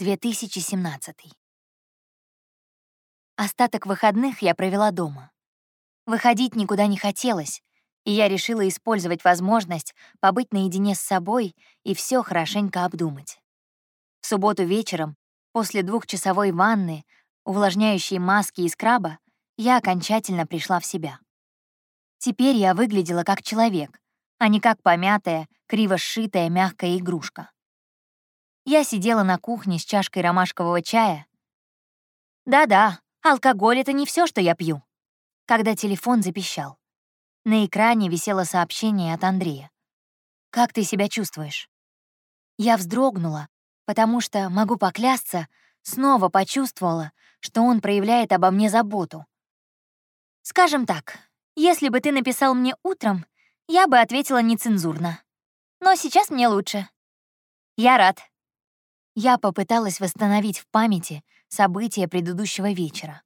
2017. Остаток выходных я провела дома. Выходить никуда не хотелось, и я решила использовать возможность побыть наедине с собой и все хорошенько обдумать. В субботу вечером, после двухчасовой ванны, увлажняющей маски и скраба, я окончательно пришла в себя. Теперь я выглядела как человек, а не как помятая, криво сшитая мягкая игрушка. Я сидела на кухне с чашкой ромашкового чая. Да-да, алкоголь — это не все, что я пью. Когда телефон запищал. На экране висело сообщение от Андрея. «Как ты себя чувствуешь?» Я вздрогнула, потому что, могу поклясться, снова почувствовала, что он проявляет обо мне заботу. Скажем так, если бы ты написал мне утром, я бы ответила нецензурно. Но сейчас мне лучше. Я рад. Я попыталась восстановить в памяти события предыдущего вечера.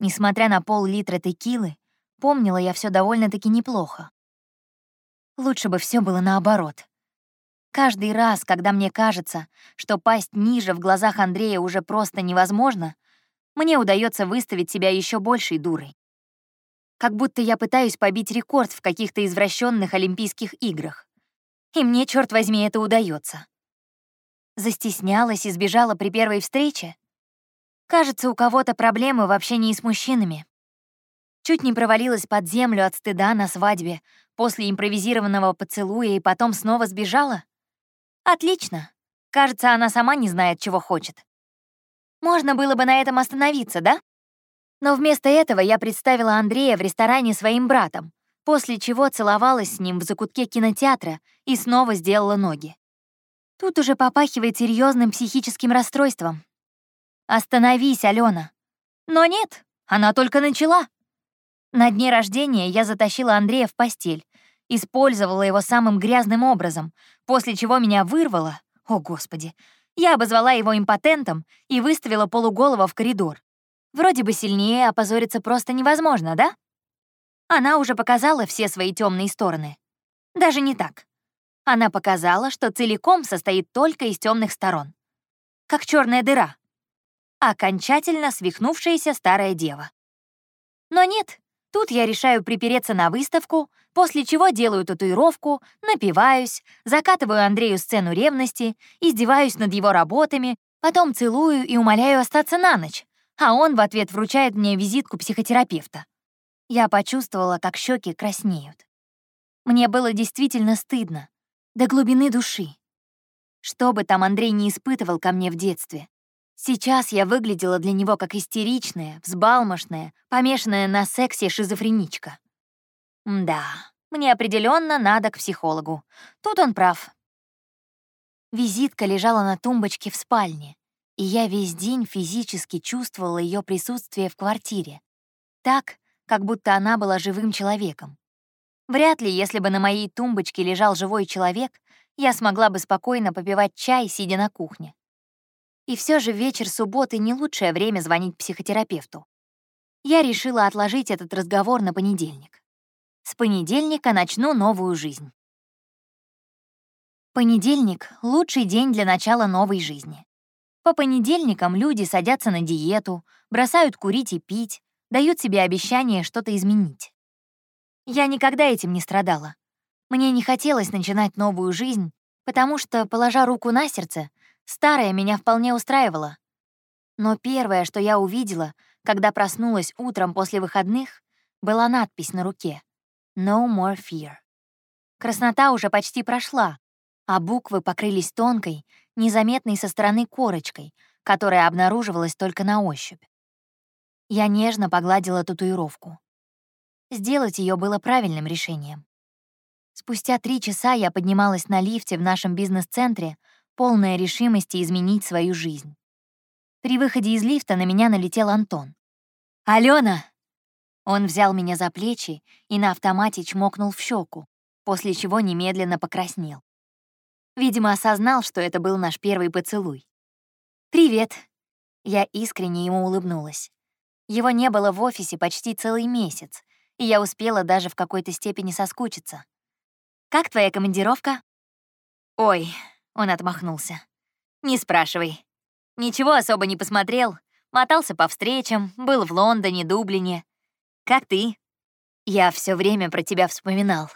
Несмотря на пол-литра текилы, помнила я все довольно-таки неплохо. Лучше бы все было наоборот. Каждый раз, когда мне кажется, что пасть ниже в глазах Андрея уже просто невозможно, мне удается выставить себя еще большей дурой. Как будто я пытаюсь побить рекорд в каких-то извращенных Олимпийских играх. И мне, черт возьми, это удается. Застеснялась и сбежала при первой встрече? Кажется, у кого-то проблемы в общении с мужчинами. Чуть не провалилась под землю от стыда на свадьбе после импровизированного поцелуя и потом снова сбежала? Отлично. Кажется, она сама не знает, чего хочет. Можно было бы на этом остановиться, да? Но вместо этого я представила Андрея в ресторане своим братом, после чего целовалась с ним в закутке кинотеатра и снова сделала ноги. Тут уже попахивает серьезным психическим расстройством. Остановись, Алена. Но нет, она только начала. На дне рождения я затащила Андрея в постель, использовала его самым грязным образом, после чего меня вырвало, о господи, я обозвала его импотентом и выставила полуголого в коридор. Вроде бы сильнее опозориться просто невозможно, да? Она уже показала все свои темные стороны. Даже не так. Она показала, что целиком состоит только из темных сторон. Как черная дыра. Окончательно свихнувшаяся старая дева. Но нет, тут я решаю припереться на выставку, после чего делаю татуировку, напиваюсь, закатываю Андрею сцену ревности, издеваюсь над его работами, потом целую и умоляю остаться на ночь, а он в ответ вручает мне визитку психотерапевта. Я почувствовала, как щеки краснеют. Мне было действительно стыдно, до глубины души. Что бы там Андрей не испытывал ко мне в детстве, сейчас я выглядела для него как истеричная, взбалмошная, помешанная на сексе шизофреничка. Да, мне определенно надо к психологу. Тут он прав. Визитка лежала на тумбочке в спальне, и я весь день физически чувствовала ее присутствие в квартире. Так, как будто она была живым человеком. Вряд ли, если бы на моей тумбочке лежал живой человек, я смогла бы спокойно попивать чай, сидя на кухне. И все же вечер субботы — не лучшее время звонить психотерапевту. Я решила отложить этот разговор на понедельник. С понедельника начну новую жизнь. Понедельник — лучший день для начала новой жизни. По понедельникам люди садятся на диету, бросают курить и пить, дают себе обещание что-то изменить. Я никогда этим не страдала. Мне не хотелось начинать новую жизнь, потому что, положа руку на сердце, старая меня вполне устраивала. Но первое, что я увидела, когда проснулась утром после выходных, была надпись на руке «No more fear». Краснота уже почти прошла, а буквы покрылись тонкой, незаметной со стороны корочкой, которая обнаруживалась только на ощупь. Я нежно погладила татуировку. Сделать ее было правильным решением. Спустя три часа я поднималась на лифте в нашем бизнес-центре, полная решимости изменить свою жизнь. При выходе из лифта на меня налетел Антон. «Алена!» Он взял меня за плечи и на автомате чмокнул в щеку, после чего немедленно покраснел. Видимо, осознал, что это был наш первый поцелуй. «Привет!» Я искренне ему улыбнулась. Его не было в офисе почти целый месяц, и я успела даже в какой-то степени соскучиться. «Как твоя командировка?» «Ой», — он отмахнулся. «Не спрашивай. Ничего особо не посмотрел. Мотался по встречам, был в Лондоне, Дублине. Как ты? Я все время про тебя вспоминал.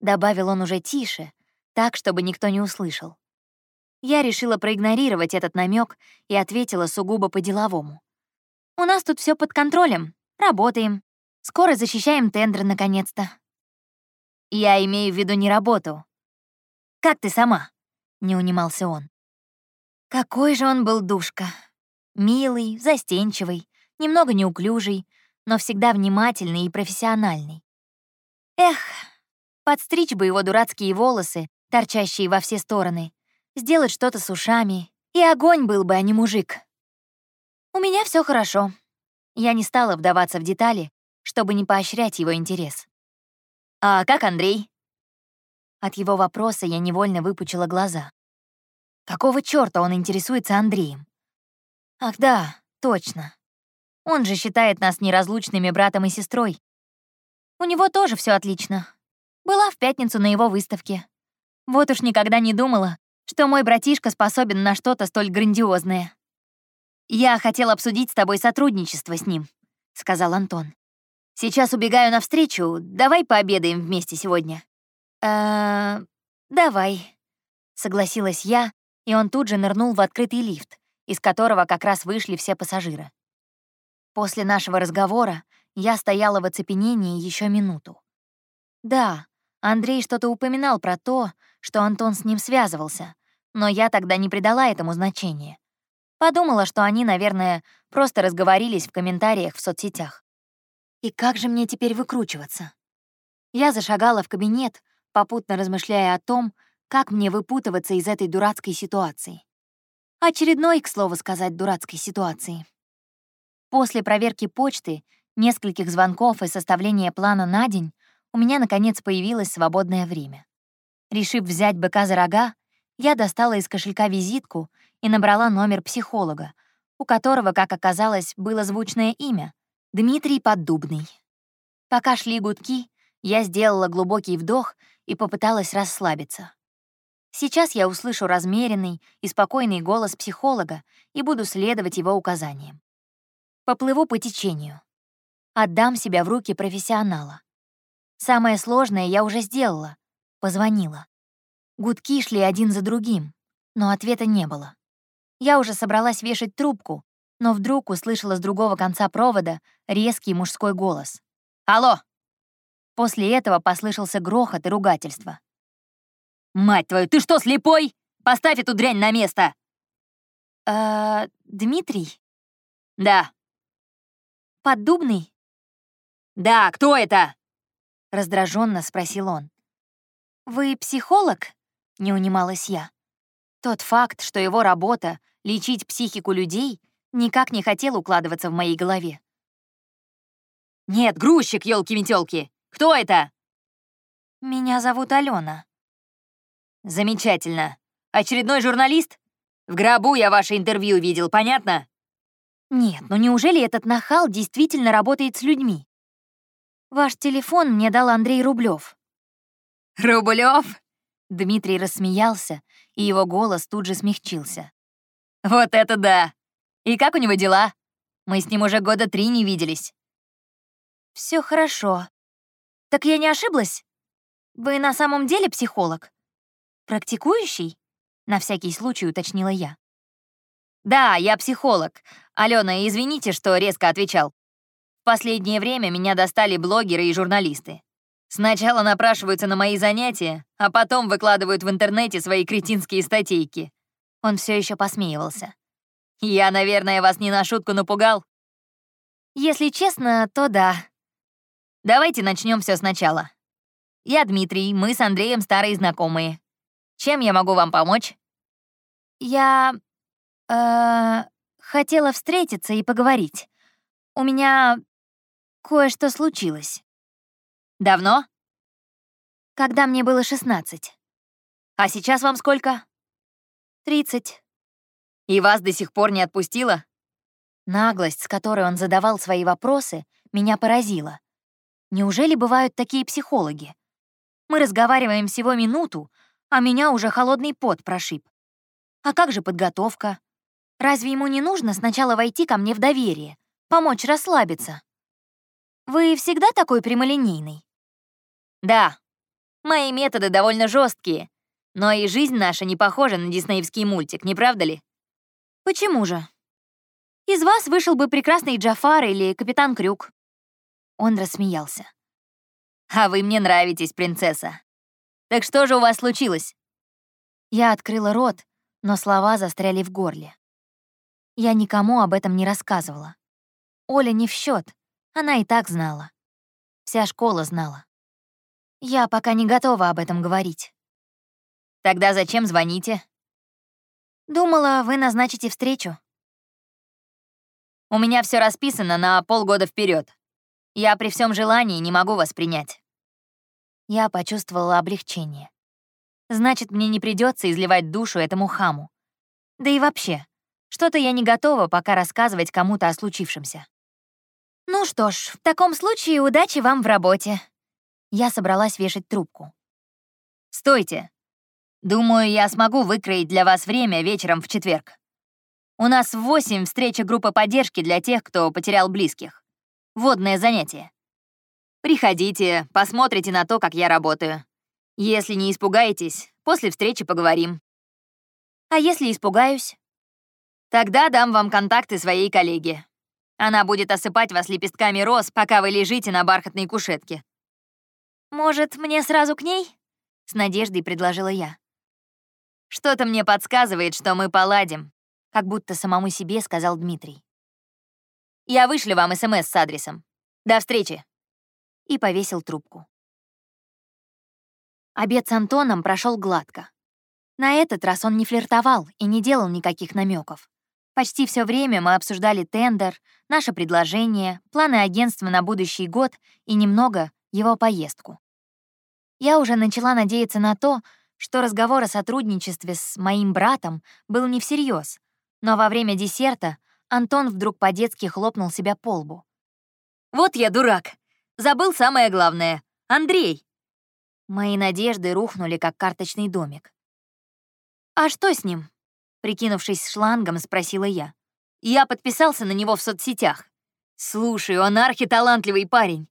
Добавил он уже тише, так, чтобы никто не услышал. Я решила проигнорировать этот намек и ответила сугубо по-деловому. «У нас тут все под контролем. Работаем. Скоро защищаем тендер, наконец-то». «Я имею в виду не работу. Как ты сама?» — не унимался он. Какой же он был душка. Милый, застенчивый, немного неуклюжий, но всегда внимательный и профессиональный. Эх, подстричь бы его дурацкие волосы, торчащие во все стороны, сделать что-то с ушами, и огонь был бы, а не мужик. У меня все хорошо. Я не стала вдаваться в детали, чтобы не поощрять его интерес. «А как Андрей?» От его вопроса я невольно выпучила глаза. Какого чёрта он интересуется Андреем? Ах да, точно. Он же считает нас неразлучными братом и сестрой. У него тоже все отлично. Была в пятницу на его выставке. Вот уж никогда не думала, что мой братишка способен на что-то столь грандиозное. «Я хотел обсудить с тобой сотрудничество с ним», — сказал Антон. «Сейчас убегаю навстречу, давай пообедаем вместе сегодня». «Э-э, давай», — согласилась я, и он тут же нырнул в открытый лифт, из которого как раз вышли все пассажиры. После нашего разговора я стояла в оцепенении еще минуту. Да, Андрей что-то упоминал про то, что Антон с ним связывался, но я тогда не придала этому значения. Подумала, что они, наверное, просто разговорились в комментариях в соцсетях. И как же мне теперь выкручиваться? Я зашагала в кабинет, попутно размышляя о том, как мне выпутываться из этой дурацкой ситуации. Очередной, к слову сказать, дурацкой ситуации. После проверки почты, нескольких звонков и составления плана на день у меня, наконец, появилось свободное время. Решив взять быка за рога, я достала из кошелька визитку и набрала номер психолога, у которого, как оказалось, было звучное имя — Дмитрий Поддубный. Пока шли гудки, я сделала глубокий вдох и попыталась расслабиться. Сейчас я услышу размеренный и спокойный голос психолога и буду следовать его указаниям. Поплыву по течению. Отдам себя в руки профессионала. Самое сложное я уже сделала. Позвонила. Гудки шли один за другим, но ответа не было. Я уже собралась вешать трубку, но вдруг услышала с другого конца провода резкий мужской голос. «Алло!» После этого послышался грохот и ругательство. «Мать твою, ты что, слепой? Поставь эту дрянь на место!» «Э, Дмитрий?» «Да». «Поддубный?» «Да, кто это?» Раздраженно спросил он. «Вы психолог?» — не унималась я. Тот факт, что его работа — лечить психику людей, никак не хотел укладываться в моей голове. «Нет, грузчик, елки-метелки! Кто это?» «Меня зовут Алена. «Замечательно. Очередной журналист? В гробу я ваше интервью видел, понятно?» «Нет, ну неужели этот нахал действительно работает с людьми?» «Ваш телефон мне дал Андрей Рублев. «Рублев?» Дмитрий рассмеялся, и его голос тут же смягчился. «Вот это да! И как у него дела? Мы с ним уже года три не виделись». Все хорошо. Так я не ошиблась? Вы на самом деле психолог? Практикующий? На всякий случай уточнила я. Да, я психолог. Алена, извините, что резко отвечал. В последнее время меня достали блогеры и журналисты. Сначала напрашиваются на мои занятия, а потом выкладывают в интернете свои кретинские статейки. Он все еще посмеивался. Я, наверное, вас не на шутку напугал. Если честно, то да. Давайте начнем все сначала. Я Дмитрий, мы с Андреем старые знакомые. Чем я могу вам помочь? Я... Э, хотела встретиться и поговорить. У меня кое-что случилось. Давно? Когда мне было 16. А сейчас вам сколько? 30. И вас до сих пор не отпустила? Наглость, с которой он задавал свои вопросы, меня поразила. Неужели бывают такие психологи? Мы разговариваем всего минуту, а меня уже холодный пот прошиб. А как же подготовка? Разве ему не нужно сначала войти ко мне в доверие, помочь расслабиться? Вы всегда такой прямолинейный? Да. Мои методы довольно жесткие, но и жизнь наша не похожа на диснеевский мультик, не правда ли? Почему же? Из вас вышел бы прекрасный Джафар или Капитан Крюк. Он рассмеялся. А вы мне нравитесь, принцесса. Так что же у вас случилось? Я открыла рот, но слова застряли в горле. Я никому об этом не рассказывала. Оля не в счет, она и так знала. Вся школа знала. Я пока не готова об этом говорить. Тогда зачем звоните? Думала, вы назначите встречу. У меня все расписано на полгода вперед. Я при всем желании не могу вас принять. Я почувствовала облегчение. Значит, мне не придется изливать душу этому хаму. Да и вообще, что-то я не готова пока рассказывать кому-то о случившемся. Ну что ж, в таком случае удачи вам в работе. Я собралась вешать трубку. Стойте. Думаю, я смогу выкроить для вас время вечером в четверг. У нас в восемь встреча группы поддержки для тех, кто потерял близких. Водное занятие. Приходите, посмотрите на то, как я работаю. Если не испугаетесь, после встречи поговорим. А если испугаюсь? Тогда дам вам контакты своей коллеги. Она будет осыпать вас лепестками роз, пока вы лежите на бархатной кушетке. Может, мне сразу к ней? С надеждой предложила я. Что-то мне подсказывает, что мы поладим, как будто самому себе сказал Дмитрий. Я вышлю вам СМС с адресом. До встречи. И повесил трубку. Обед с Антоном прошел гладко. На этот раз он не флиртовал и не делал никаких намеков. Почти все время мы обсуждали тендер, наше предложение, планы агентства на будущий год и немного его поездку. Я уже начала надеяться на то, что разговор о сотрудничестве с моим братом был не всерьез, но во время десерта Антон вдруг по-детски хлопнул себя по лбу. «Вот я дурак! Забыл самое главное. Андрей!» Мои надежды рухнули, как карточный домик. «А что с ним?» Прикинувшись шлангом, спросила я. «Я подписался на него в соцсетях. Слушай, он архиталантливый парень.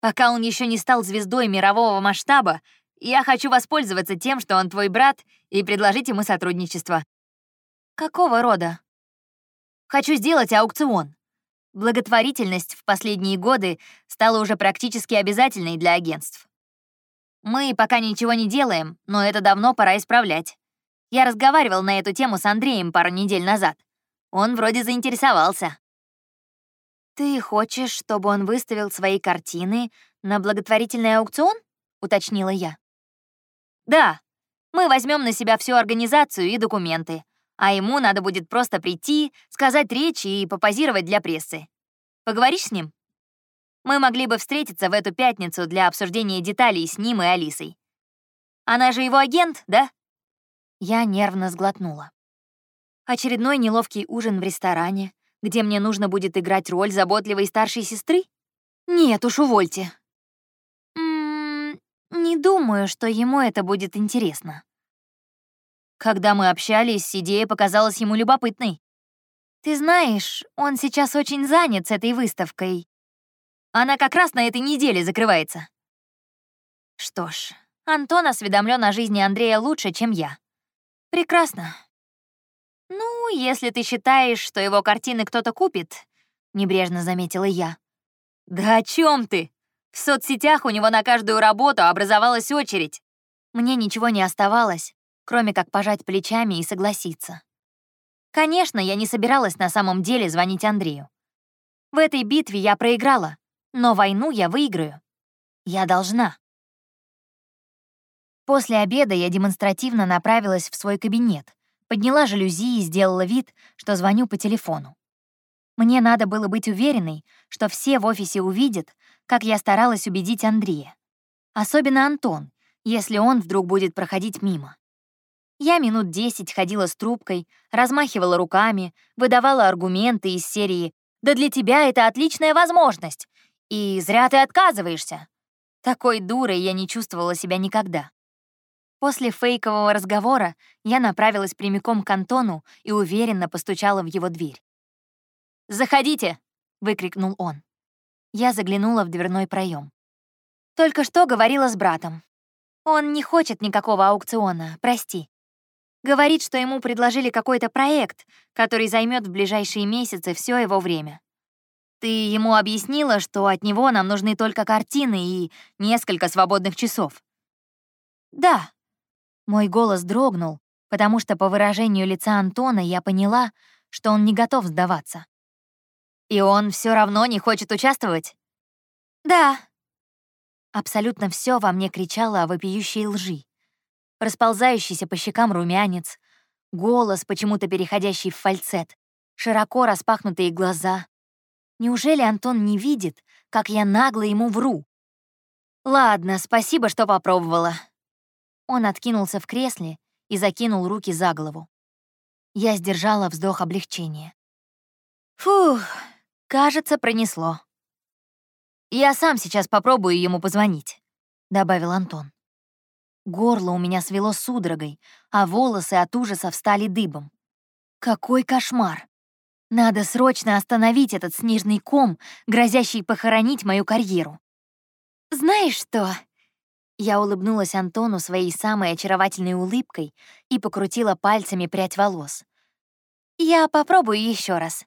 Пока он еще не стал звездой мирового масштаба, я хочу воспользоваться тем, что он твой брат, и предложить ему сотрудничество. Какого рода? Хочу сделать аукцион. Благотворительность в последние годы стала уже практически обязательной для агентств. Мы пока ничего не делаем, но это давно пора исправлять. Я разговаривал на эту тему с Андреем пару недель назад. Он вроде заинтересовался. «Ты хочешь, чтобы он выставил свои картины на благотворительный аукцион?» — уточнила я. «Да. Мы возьмем на себя всю организацию и документы, а ему надо будет просто прийти, сказать речь и попозировать для прессы. Поговоришь с ним? Мы могли бы встретиться в эту пятницу для обсуждения деталей с ним и Алисой. Она же его агент, да?» Я нервно сглотнула. Очередной неловкий ужин в ресторане, где мне нужно будет играть роль заботливой старшей сестры? Нет уж, увольте. Не думаю, что ему это будет интересно. Когда мы общались, идея показалась ему любопытной. Ты знаешь, он сейчас очень занят с этой выставкой. Она как раз на этой неделе закрывается. Что ж, Антон осведомлен о жизни Андрея лучше, чем я. Прекрасно. «Ну, если ты считаешь, что его картины кто-то купит», — небрежно заметила я. «Да о чем ты? В соцсетях у него на каждую работу образовалась очередь». Мне ничего не оставалось, кроме как пожать плечами и согласиться. Конечно, я не собиралась на самом деле звонить Андрею. В этой битве я проиграла, но войну я выиграю. Я должна. После обеда я демонстративно направилась в свой кабинет, подняла жалюзи и сделала вид, что звоню по телефону. Мне надо было быть уверенной, что все в офисе увидят, как я старалась убедить Андрея. Особенно Антон, если он вдруг будет проходить мимо. Я минут десять ходила с трубкой, размахивала руками, выдавала аргументы из серии «Да для тебя это отличная возможность!» и «Зря ты отказываешься!» Такой дурой я не чувствовала себя никогда. После фейкового разговора я направилась прямиком к Антону и уверенно постучала в его дверь. «Заходите!» — выкрикнул он. Я заглянула в дверной проем. Только что говорила с братом. Он не хочет никакого аукциона, прости. Говорит, что ему предложили какой-то проект, который займет в ближайшие месяцы все его время. Ты ему объяснила, что от него нам нужны только картины и несколько свободных часов? Да. Мой голос дрогнул, потому что по выражению лица Антона я поняла, что он не готов сдаваться. И он все равно не хочет участвовать? Да. Абсолютно все во мне кричало о вопиющей лжи расползающийся по щекам румянец, голос, почему-то переходящий в фальцет, широко распахнутые глаза. Неужели Антон не видит, как я нагло ему вру? Ладно, спасибо, что попробовала. Он откинулся в кресле и закинул руки за голову. Я сдержала вздох облегчения. Фух, кажется, пронесло. «Я сам сейчас попробую ему позвонить», — добавил Антон. Горло у меня свело судорогой, а волосы от ужаса встали дыбом. Какой кошмар! Надо срочно остановить этот снежный ком, грозящий похоронить мою карьеру. «Знаешь что?» Я улыбнулась Антону своей самой очаровательной улыбкой и покрутила пальцами прядь волос. «Я попробую еще раз.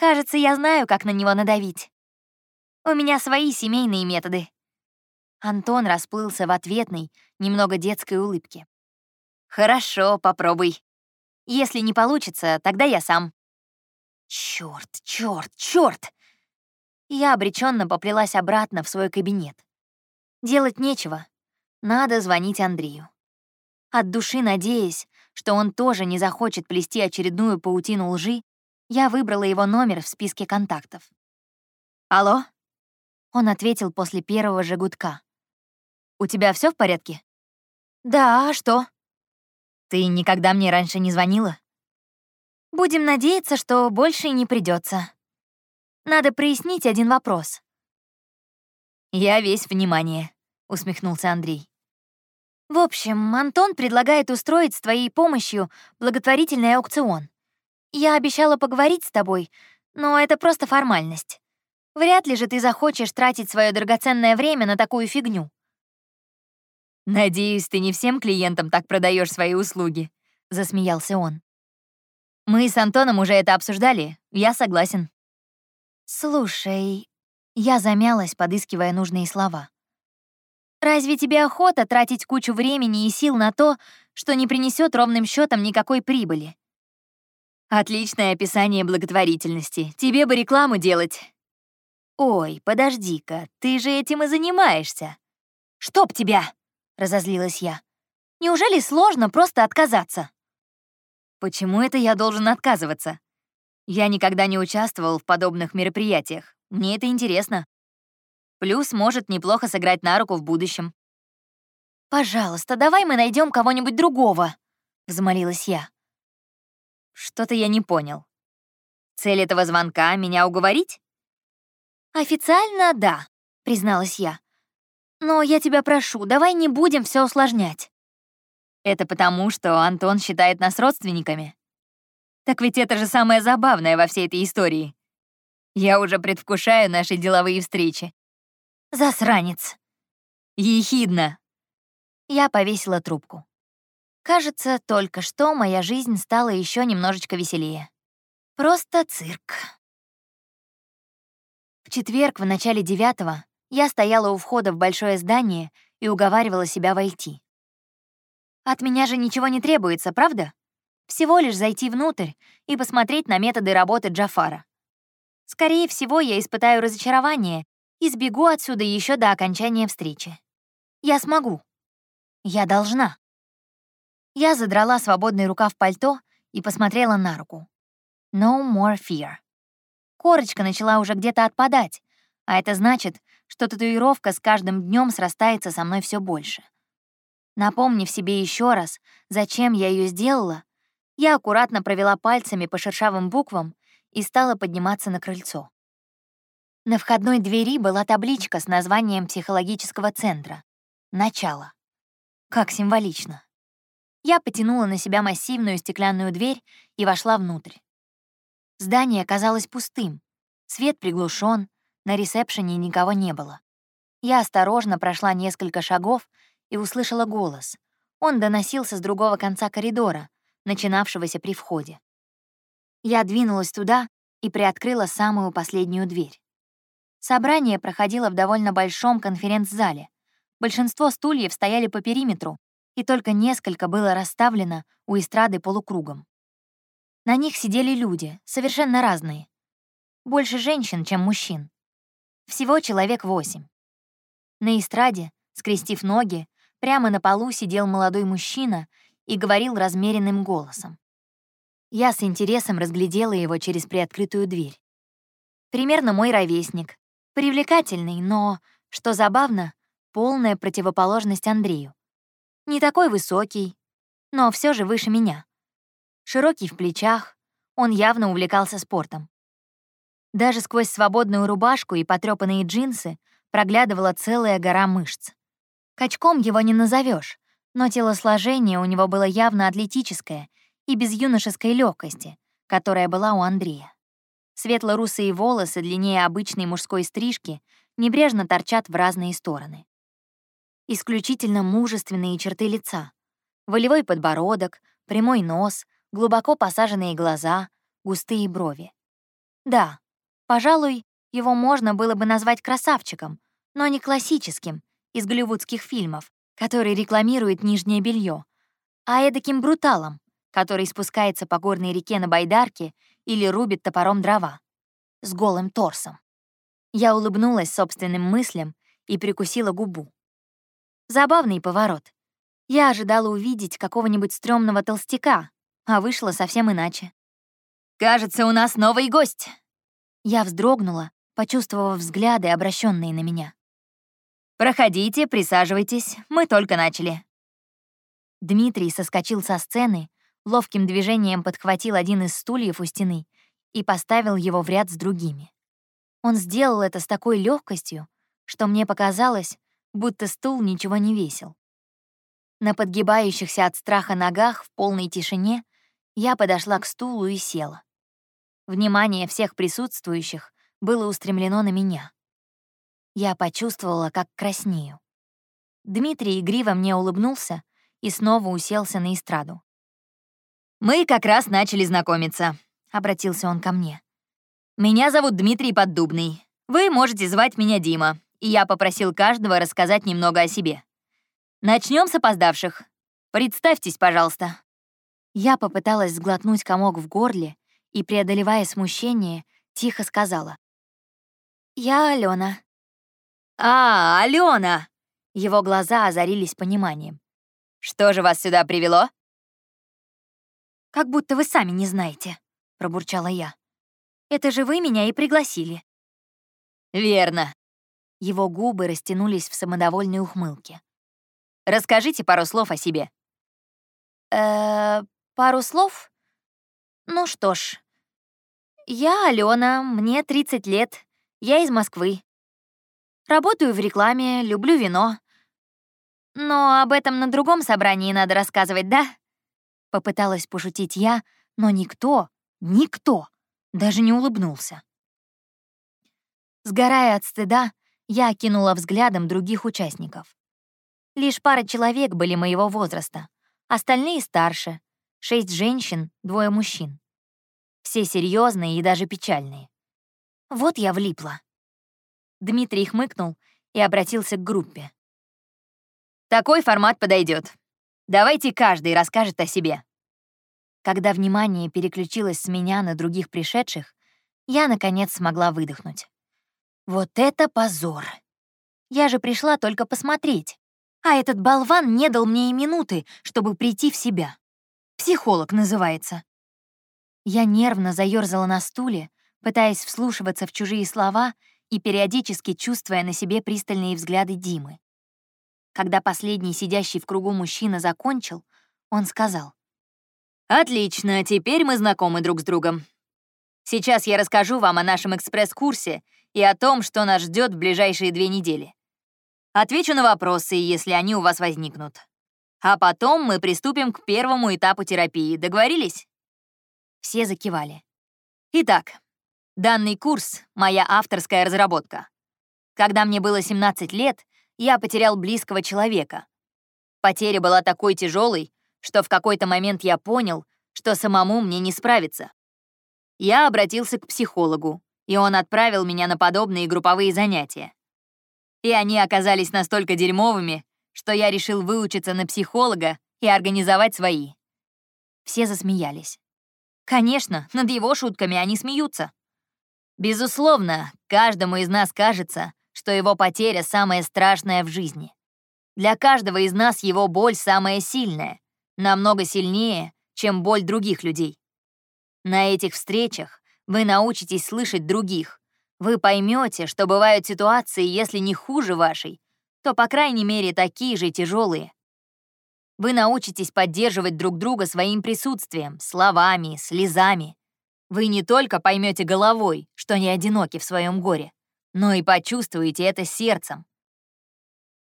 Кажется, я знаю, как на него надавить. У меня свои семейные методы». Антон расплылся в ответной, немного детской улыбке. «Хорошо, попробуй. Если не получится, тогда я сам». Черт, черт, черт! Я обреченно поплелась обратно в свой кабинет. Делать нечего. Надо звонить Андрею. От души надеясь, что он тоже не захочет плести очередную паутину лжи, я выбрала его номер в списке контактов. «Алло?» Он ответил после первого же гудка. «У тебя все в порядке?» «Да, а что?» «Ты никогда мне раньше не звонила?» «Будем надеяться, что больше и не придется. Надо прояснить один вопрос». «Я весь внимание», — усмехнулся Андрей. «В общем, Антон предлагает устроить с твоей помощью благотворительный аукцион. Я обещала поговорить с тобой, но это просто формальность. Вряд ли же ты захочешь тратить свое драгоценное время на такую фигню. «Надеюсь, ты не всем клиентам так продаешь свои услуги», — засмеялся он. «Мы с Антоном уже это обсуждали, я согласен». «Слушай...» Я замялась, подыскивая нужные слова. «Разве тебе охота тратить кучу времени и сил на то, что не принесет ровным счетом никакой прибыли?» «Отличное описание благотворительности. Тебе бы рекламу делать». «Ой, подожди-ка, ты же этим и занимаешься». «Чтоб тебя!» разозлилась я. Неужели сложно просто отказаться? Почему это я должен отказываться? Я никогда не участвовал в подобных мероприятиях. Мне это интересно. Плюс может неплохо сыграть на руку в будущем. «Пожалуйста, давай мы найдем кого-нибудь другого», — взмолилась я. Что-то я не понял. Цель этого звонка — меня уговорить? «Официально — да», — призналась я. Но я тебя прошу, давай не будем все усложнять. Это потому, что Антон считает нас родственниками. Так ведь это же самое забавное во всей этой истории. Я уже предвкушаю наши деловые встречи. Засранец. Ехидно. Я повесила трубку. Кажется, только что моя жизнь стала еще немножечко веселее. Просто цирк. В четверг в начале девятого я стояла у входа в большое здание и уговаривала себя войти. От меня же ничего не требуется, правда? Всего лишь зайти внутрь и посмотреть на методы работы Джафара. Скорее всего, я испытаю разочарование и сбегу отсюда еще до окончания встречи. Я смогу. Я должна. Я задрала свободный рукав пальто и посмотрела на руку. No more fear. Корочка начала уже где-то отпадать, а это значит, что татуировка с каждым днем срастается со мной все больше. Напомнив себе еще раз, зачем я ее сделала, я аккуратно провела пальцами по шершавым буквам и стала подниматься на крыльцо. На входной двери была табличка с названием психологического центра «Начало». Как символично. Я потянула на себя массивную стеклянную дверь и вошла внутрь. Здание казалось пустым. Свет приглушен, на ресепшене никого не было. Я осторожно прошла несколько шагов и услышала голос. Он доносился с другого конца коридора, начинавшегося при входе. Я двинулась туда и приоткрыла самую последнюю дверь. Собрание проходило в довольно большом конференц-зале. Большинство стульев стояли по периметру, и только несколько было расставлено у эстрады полукругом. На них сидели люди, совершенно разные. Больше женщин, чем мужчин. Всего человек восемь. На эстраде, скрестив ноги, прямо на полу сидел молодой мужчина и говорил размеренным голосом. Я с интересом разглядела его через приоткрытую дверь. Примерно мой ровесник. Привлекательный, но, что забавно, полная противоположность Андрею. Не такой высокий, но все же выше меня. Широкий в плечах, он явно увлекался спортом. Даже сквозь свободную рубашку и потрёпанные джинсы проглядывала целая гора мышц. Качком его не назовешь, но телосложение у него было явно атлетическое и без юношеской легкости, которая была у Андрея. Светло-русые волосы длиннее обычной мужской стрижки небрежно торчат в разные стороны. Исключительно мужественные черты лица. Волевой подбородок, прямой нос, глубоко посаженные глаза, густые брови. Да, пожалуй, его можно было бы назвать красавчиком, но не классическим, из голливудских фильмов, который рекламирует нижнее белье, а эдаким бруталом, который спускается по горной реке на байдарке или рубит топором дрова. С голым торсом. Я улыбнулась собственным мыслям и прикусила губу. Забавный поворот. Я ожидала увидеть какого-нибудь стрёмного толстяка, а вышло совсем иначе. «Кажется, у нас новый гость!» Я вздрогнула, почувствовав взгляды, обращенные на меня. «Проходите, присаживайтесь, мы только начали». Дмитрий соскочил со сцены, ловким движением подхватил один из стульев у стены и поставил его в ряд с другими. Он сделал это с такой легкостью, что мне показалось, будто стул ничего не весил. На подгибающихся от страха ногах в полной тишине я подошла к стулу и села. Внимание всех присутствующих было устремлено на меня. Я почувствовала, как краснею. Дмитрий игриво мне улыбнулся и снова уселся на эстраду. «Мы как раз начали знакомиться», — обратился он ко мне. «Меня зовут Дмитрий Поддубный. Вы можете звать меня Дима, и я попросил каждого рассказать немного о себе. Начнем с опоздавших. Представьтесь, пожалуйста». Я попыталась сглотнуть комок в горле и, преодолевая смущение, тихо сказала. «Я Алена. «А, Алена!» Его глаза озарились пониманием. «Что же вас сюда привело?» «Как будто вы сами не знаете», — пробурчала я. «Это же вы меня и пригласили». «Верно». Его губы растянулись в самодовольной ухмылке. «Расскажите пару слов о себе». «Э, пару слов? Ну что ж. Я Алена, мне 30 лет, я из Москвы. Работаю в рекламе, люблю вино. Но об этом на другом собрании надо рассказывать, да? Попыталась пошутить я, но никто, никто даже не улыбнулся. Сгорая от стыда, я окинула взглядом других участников. Лишь пара человек были моего возраста, остальные старше, шесть женщин, двое мужчин. Все серьезные и даже печальные. Вот я влипла. Дмитрий хмыкнул и обратился к группе. «Такой формат подойдет. Давайте каждый расскажет о себе». Когда внимание переключилось с меня на других пришедших, я, наконец, смогла выдохнуть. Вот это позор! Я же пришла только посмотреть, а этот болван не дал мне и минуты, чтобы прийти в себя. Психолог называется. Я нервно заёрзала на стуле, пытаясь вслушиваться в чужие слова и периодически чувствуя на себе пристальные взгляды Димы. Когда последний сидящий в кругу мужчина закончил, он сказал. «Отлично, теперь мы знакомы друг с другом. Сейчас я расскажу вам о нашем экспресс-курсе и о том, что нас ждет в ближайшие две недели. Отвечу на вопросы, если они у вас возникнут. А потом мы приступим к первому этапу терапии. Договорились?» Все закивали. Итак, данный курс — моя авторская разработка. Когда мне было 17 лет, я потерял близкого человека. Потеря была такой тяжелой, что в какой-то момент я понял, что самому мне не справиться. Я обратился к психологу, и он отправил меня на подобные групповые занятия. И они оказались настолько дерьмовыми, что я решил выучиться на психолога и организовать свои. Все засмеялись. Конечно, над его шутками они смеются. Безусловно, каждому из нас кажется, что его потеря самая страшная в жизни. Для каждого из нас его боль самая сильная, намного сильнее, чем боль других людей. На этих встречах вы научитесь слышать других. Вы поймете, что бывают ситуации, если не хуже вашей, то, по крайней мере, такие же тяжелые. Вы научитесь поддерживать друг друга своим присутствием, словами, слезами. Вы не только поймете головой, что не одиноки в своем горе, но и почувствуете это сердцем.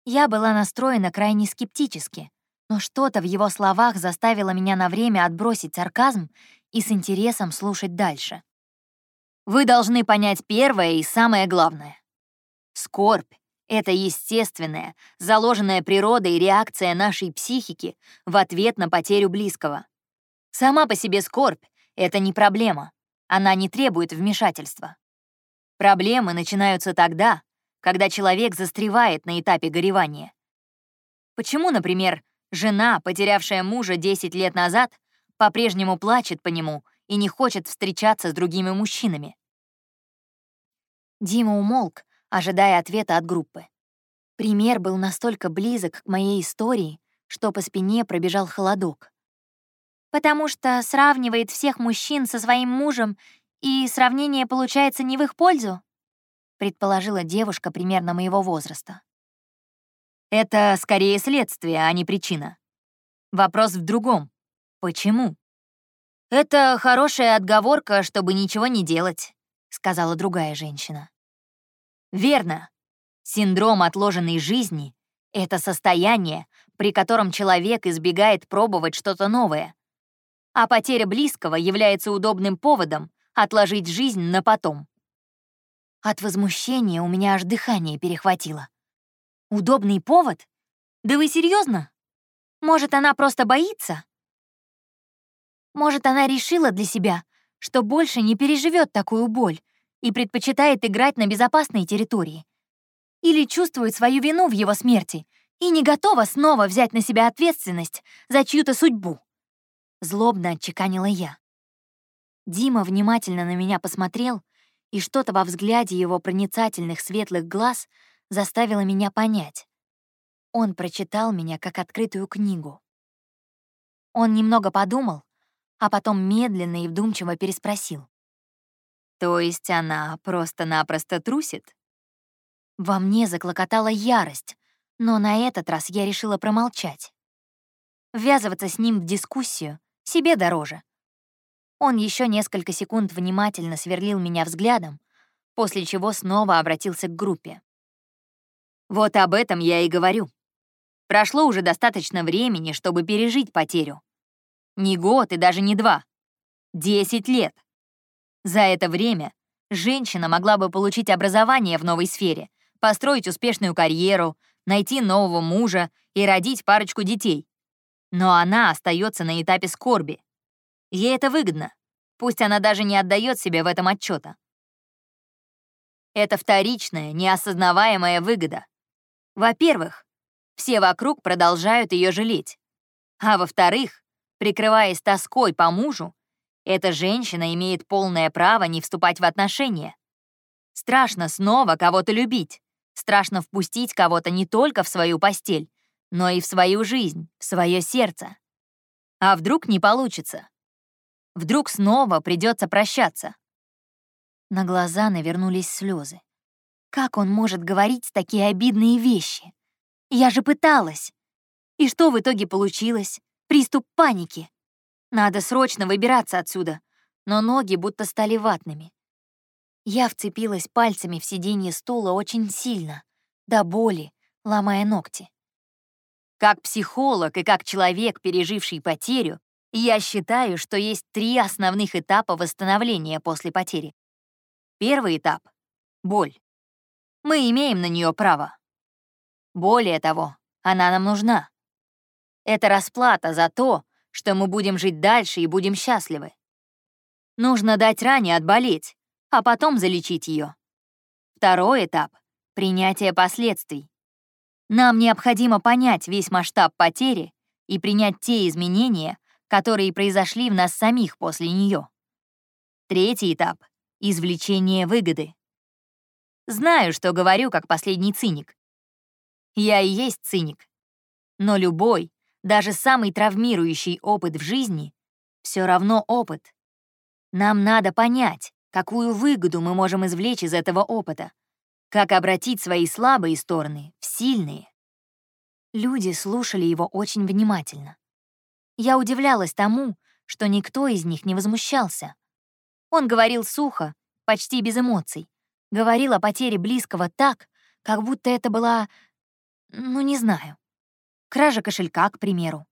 Я была настроена крайне скептически, но что-то в его словах заставило меня на время отбросить сарказм и с интересом слушать дальше. Вы должны понять первое и самое главное. Скорбь — это естественная, заложенная природой реакция нашей психики в ответ на потерю близкого. Сама по себе скорбь — это не проблема, она не требует вмешательства. Проблемы начинаются тогда, когда человек застревает на этапе горевания. Почему, например, жена, потерявшая мужа 10 лет назад, по-прежнему плачет по нему и не хочет встречаться с другими мужчинами. Дима умолк, ожидая ответа от группы. Пример был настолько близок к моей истории, что по спине пробежал холодок. «Потому что сравнивает всех мужчин со своим мужем, и сравнение получается не в их пользу?» предположила девушка примерно моего возраста. Это скорее следствие, а не причина. Вопрос в другом. Почему? Это хорошая отговорка, чтобы ничего не делать, сказала другая женщина. Верно. Синдром отложенной жизни — это состояние, при котором человек избегает пробовать что-то новое. А потеря близкого является удобным поводом отложить жизнь на потом. От возмущения у меня аж дыхание перехватило. Удобный повод? Да вы серьезно? Может, она просто боится? Может, она решила для себя, что больше не переживет такую боль и предпочитает играть на безопасной территории? Или чувствует свою вину в его смерти и не готова снова взять на себя ответственность за чью-то судьбу? Злобно отчеканила я. Дима внимательно на меня посмотрел, и что-то во взгляде его проницательных светлых глаз — заставило меня понять. Он прочитал меня как открытую книгу. Он немного подумал, а потом медленно и вдумчиво переспросил. «То есть она просто-напросто трусит?» Во мне заклокотала ярость, но на этот раз я решила промолчать. Ввязываться с ним в дискуссию себе дороже. Он еще несколько секунд внимательно сверлил меня взглядом, после чего снова обратился к группе. Вот об этом я и говорю. Прошло уже достаточно времени, чтобы пережить потерю. Не год и даже не два. Десять лет. За это время женщина могла бы получить образование в новой сфере, построить успешную карьеру, найти нового мужа и родить парочку детей. Но она остается на этапе скорби. Ей это выгодно. Пусть она даже не отдает себе в этом отчета. Это вторичная, неосознаваемая выгода. Во-первых, все вокруг продолжают ее жалеть. А во-вторых, прикрываясь тоской по мужу, эта женщина имеет полное право не вступать в отношения. Страшно снова кого-то любить. Страшно впустить кого-то не только в свою постель, но и в свою жизнь, в свое сердце. А вдруг не получится? Вдруг снова придется прощаться? На глаза навернулись слезы. Как он может говорить такие обидные вещи? Я же пыталась. И что в итоге получилось? Приступ паники. Надо срочно выбираться отсюда, но ноги будто стали ватными. Я вцепилась пальцами в сиденье стула очень сильно, до боли, ломая ногти. Как психолог и как человек, переживший потерю, я считаю, что есть три основных этапа восстановления после потери. Первый этап — боль. Мы имеем на нее право. Более того, она нам нужна. Это расплата за то, что мы будем жить дальше и будем счастливы. Нужно дать ране отболеть, а потом залечить ее. Второй этап — принятие последствий. Нам необходимо понять весь масштаб потери и принять те изменения, которые произошли в нас самих после нее. Третий этап — извлечение выгоды. Знаю, что говорю как последний циник. Я и есть циник. Но любой, даже самый травмирующий опыт в жизни все равно опыт. Нам надо понять, какую выгоду мы можем извлечь из этого опыта, как обратить свои слабые стороны в сильные. Люди слушали его очень внимательно. Я удивлялась тому, что никто из них не возмущался. Он говорил сухо, почти без эмоций, говорил о потере близкого так, как будто это была, ну не знаю, кража кошелька, к примеру.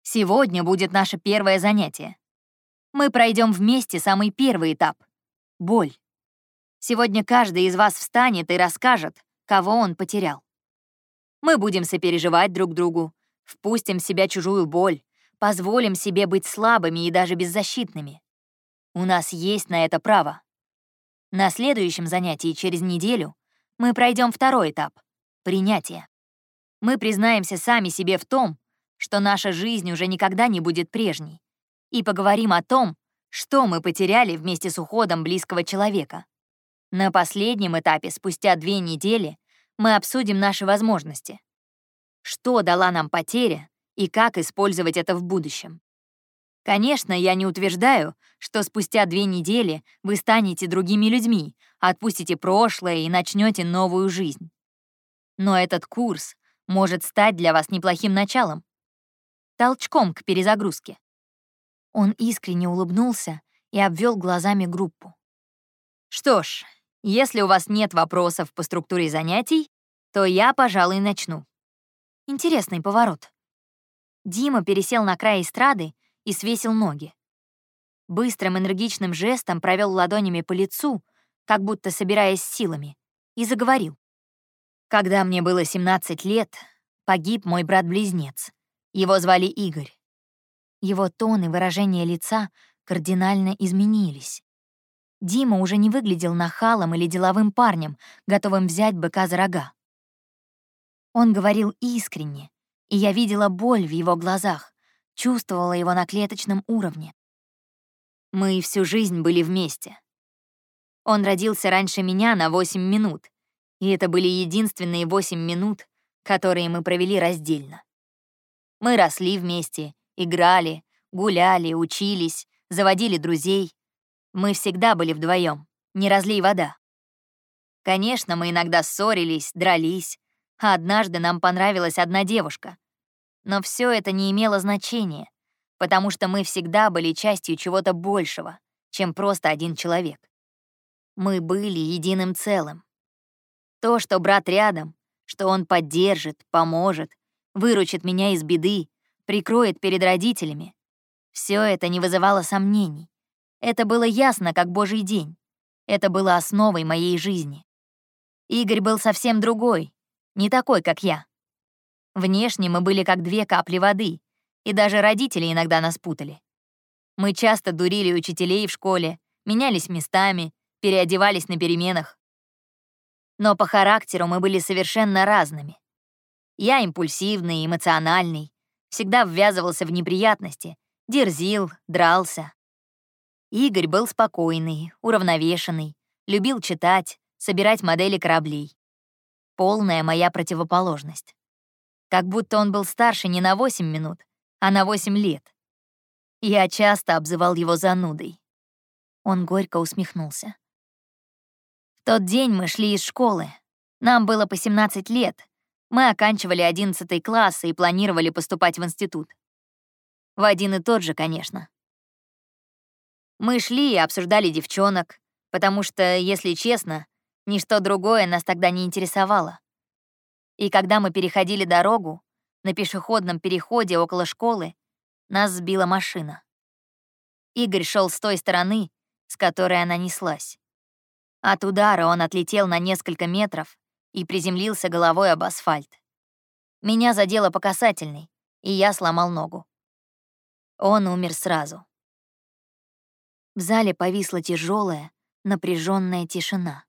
Сегодня будет наше первое занятие. Мы пройдем вместе самый первый этап — боль. Сегодня каждый из вас встанет и расскажет, кого он потерял. Мы будем сопереживать друг другу, впустим в себя чужую боль, позволим себе быть слабыми и даже беззащитными. У нас есть на это право. На следующем занятии через неделю мы пройдем второй этап — принятие. Мы признаемся сами себе в том, что наша жизнь уже никогда не будет прежней, и поговорим о том, что мы потеряли вместе с уходом близкого человека. На последнем этапе, спустя две недели, мы обсудим наши возможности. Что дала нам потеря и как использовать это в будущем. Конечно, я не утверждаю, что спустя две недели вы станете другими людьми, отпустите прошлое и начнете новую жизнь. Но этот курс может стать для вас неплохим началом. Толчком к перезагрузке. Он искренне улыбнулся и обвел глазами группу. Что ж, если у вас нет вопросов по структуре занятий, то я, пожалуй, начну. Интересный поворот. Дима пересел на край эстрады и свесил ноги. Быстрым энергичным жестом провел ладонями по лицу, как будто собираясь силами, и заговорил. Когда мне было 17 лет, погиб мой брат-близнец. Его звали Игорь. Его тон и выражение лица кардинально изменились. Дима уже не выглядел нахалом или деловым парнем, готовым взять быка за рога. Он говорил искренне, и я видела боль в его глазах, чувствовала его на клеточном уровне. Мы всю жизнь были вместе. Он родился раньше меня на 8 минут, и это были единственные 8 минут, которые мы провели раздельно. Мы росли вместе, играли, гуляли, учились, заводили друзей. Мы всегда были вдвоем, не разлей вода. Конечно, мы иногда ссорились, дрались, а однажды нам понравилась одна девушка, но все это не имело значения, потому что мы всегда были частью чего-то большего, чем просто один человек. Мы были единым целым. То, что брат рядом, что он поддержит, поможет, выручит меня из беды, прикроет перед родителями, все это не вызывало сомнений. Это было ясно, как божий день. Это было основой моей жизни. Игорь был совсем другой, не такой, как я. Внешне мы были как две капли воды, и даже родители иногда нас путали. Мы часто дурили учителей в школе, менялись местами, переодевались на переменах. Но по характеру мы были совершенно разными. Я импульсивный, эмоциональный, всегда ввязывался в неприятности, дерзил, дрался. Игорь был спокойный, уравновешенный, любил читать, собирать модели кораблей. Полная моя противоположность как будто он был старше не на 8 минут, а на 8 лет. Я часто обзывал его занудой. Он горько усмехнулся. Тот день мы шли из школы. Нам было по 17 лет. Мы оканчивали 11 класс и планировали поступать в институт. В один и тот же, конечно. Мы шли и обсуждали девчонок, потому что, если честно, ничто другое нас тогда не интересовало. И когда мы переходили дорогу, на пешеходном переходе около школы нас сбила машина. Игорь шел с той стороны, с которой она неслась. От удара он отлетел на несколько метров и приземлился головой об асфальт. Меня задело по касательной, и я сломал ногу. Он умер сразу. В зале повисла тяжелая, напряженная тишина.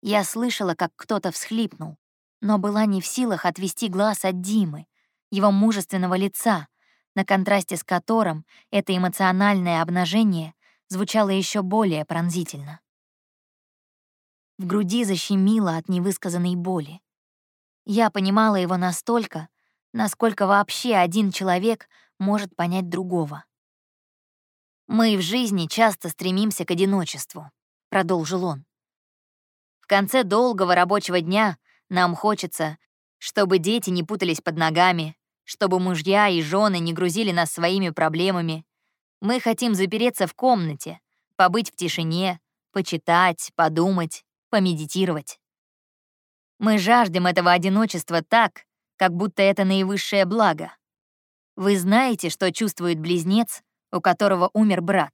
Я слышала, как кто-то всхлипнул, но была не в силах отвести глаз от Димы, его мужественного лица, на контрасте с которым это эмоциональное обнажение звучало еще более пронзительно. В груди защемило от невысказанной боли. Я понимала его настолько, насколько вообще один человек может понять другого. «Мы в жизни часто стремимся к одиночеству», — продолжил он. «В конце долгого рабочего дня нам хочется, чтобы дети не путались под ногами, чтобы мужья и жены не грузили нас своими проблемами. Мы хотим запереться в комнате, побыть в тишине, почитать, подумать, помедитировать. Мы жаждем этого одиночества так, как будто это наивысшее благо. Вы знаете, что чувствует близнец, у которого умер брат?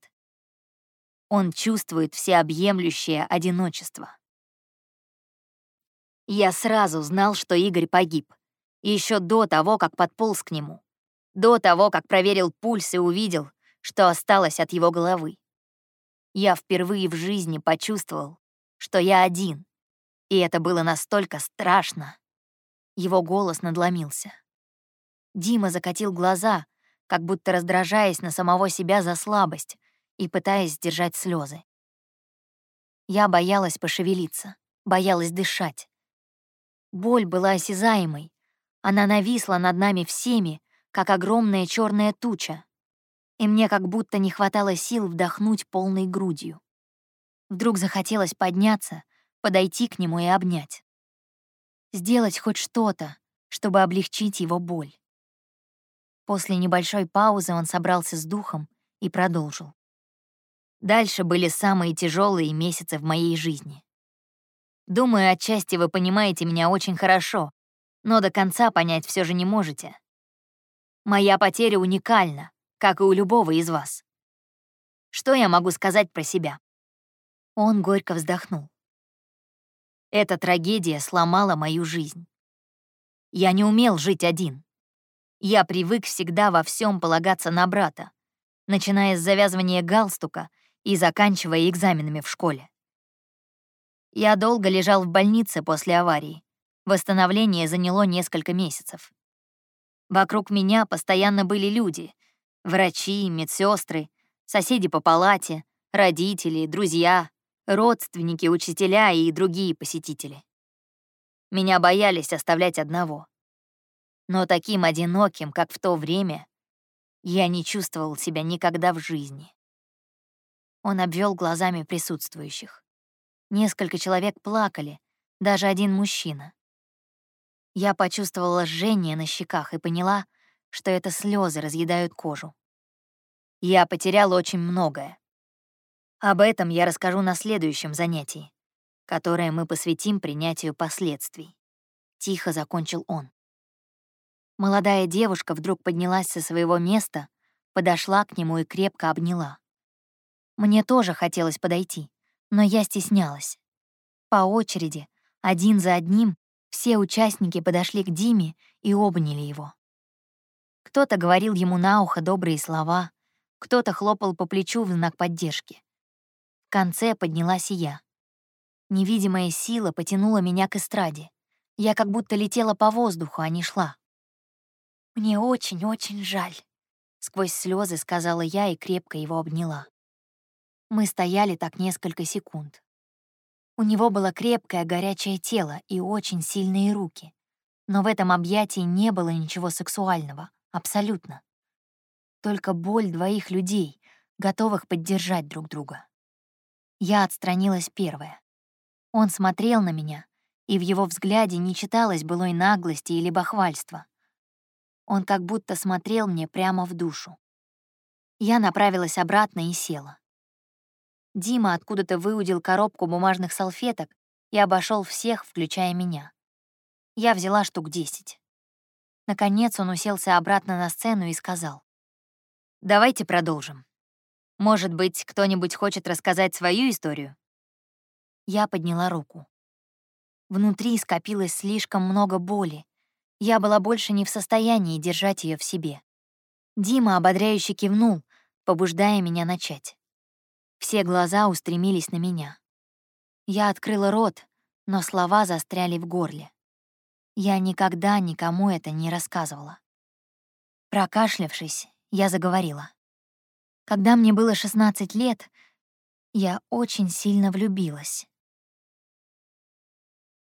Он чувствует всеобъемлющее одиночество. Я сразу знал, что Игорь погиб, еще до того, как подполз к нему, до того, как проверил пульс и увидел, что осталось от его головы. Я впервые в жизни почувствовал, что я один, и это было настолько страшно. Его голос надломился. Дима закатил глаза, как будто раздражаясь на самого себя за слабость и пытаясь сдержать слезы. Я боялась пошевелиться, боялась дышать. Боль была осязаемой. Она нависла над нами всеми, как огромная черная туча. И мне как будто не хватало сил вдохнуть полной грудью. Вдруг захотелось подняться, подойти к нему и обнять. Сделать хоть что-то, чтобы облегчить его боль. После небольшой паузы он собрался с духом и продолжил. Дальше были самые тяжелые месяцы в моей жизни. Думаю, отчасти вы понимаете меня очень хорошо, но до конца понять все же не можете. Моя потеря уникальна, как и у любого из вас. Что я могу сказать про себя? Он горько вздохнул. Эта трагедия сломала мою жизнь. Я не умел жить один. Я привык всегда во всем полагаться на брата, начиная с завязывания галстука и заканчивая экзаменами в школе. Я долго лежал в больнице после аварии. Восстановление заняло несколько месяцев. Вокруг меня постоянно были люди — врачи, медсестры, соседи по палате, родители, друзья, родственники, учителя и другие посетители. Меня боялись оставлять одного. Но таким одиноким, как в то время, я не чувствовал себя никогда в жизни. Он обвел глазами присутствующих. Несколько человек плакали, даже один мужчина. Я почувствовала жжение на щеках и поняла, что это слезы разъедают кожу. Я потеряла очень многое. Об этом я расскажу на следующем занятии, которое мы посвятим принятию последствий. Тихо закончил он. Молодая девушка вдруг поднялась со своего места, подошла к нему и крепко обняла. Мне тоже хотелось подойти, но я стеснялась. По очереди, один за одним, все участники подошли к Диме и обняли его. Кто-то говорил ему на ухо добрые слова, кто-то хлопал по плечу в знак поддержки. Конце поднялась и я. Невидимая сила потянула меня к эстраде. Я как будто летела по воздуху, а не шла. «Мне очень-очень жаль», — сквозь слезы сказала я и крепко его обняла. Мы стояли так несколько секунд. У него было крепкое горячее тело и очень сильные руки. Но в этом объятии не было ничего сексуального, абсолютно. Только боль двоих людей, готовых поддержать друг друга. Я отстранилась первая. Он смотрел на меня, и в его взгляде не читалось былой наглости или бахвальства. Он как будто смотрел мне прямо в душу. Я направилась обратно и села. Дима откуда-то выудил коробку бумажных салфеток и обошел всех, включая меня. Я взяла штук десять. Наконец он уселся обратно на сцену и сказал. «Давайте продолжим. Может быть, кто-нибудь хочет рассказать свою историю?» Я подняла руку. Внутри скопилось слишком много боли. Я была больше не в состоянии держать ее в себе. Дима ободряюще кивнул, побуждая меня начать. Все глаза устремились на меня. Я открыла рот, но слова застряли в горле. Я никогда никому это не рассказывала. Прокашлявшись, я заговорила. Когда мне было 16 лет, я очень сильно влюбилась.